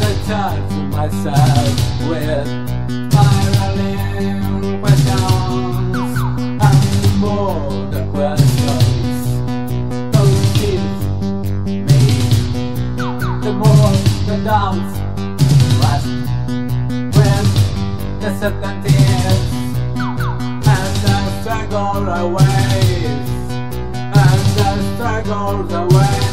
the time to myself with spiraling questions and more the questions those kids me the more the doubts less with the certainties and the struggle away. and the struggle away.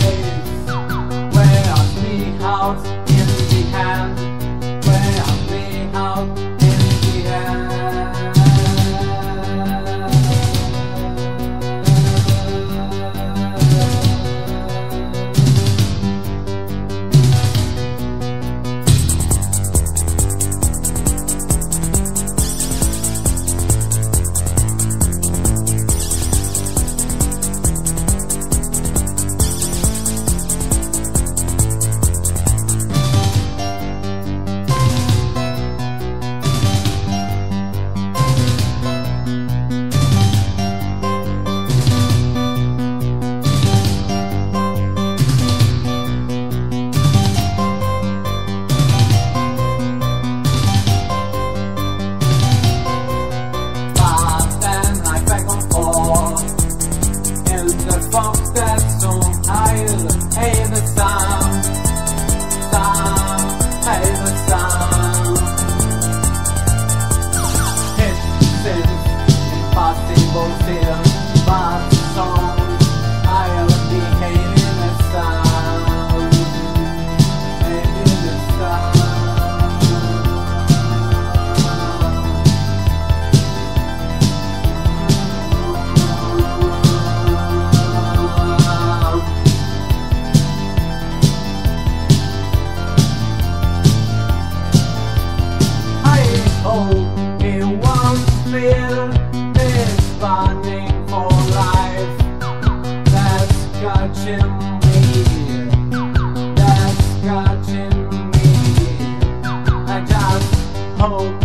home.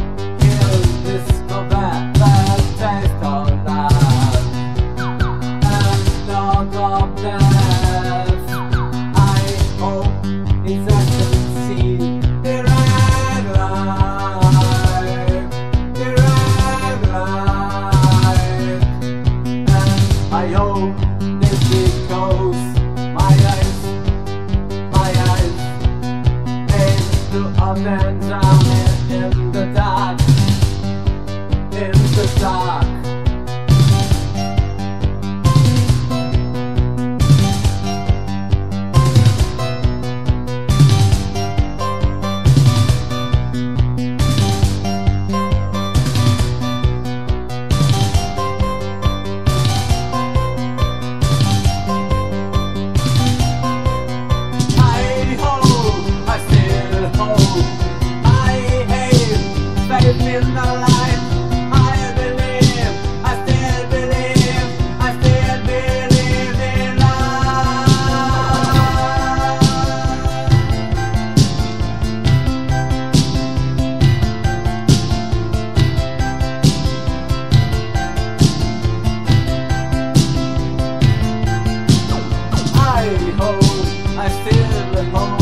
A man drowning in the dark In the dark. behold, I still am home.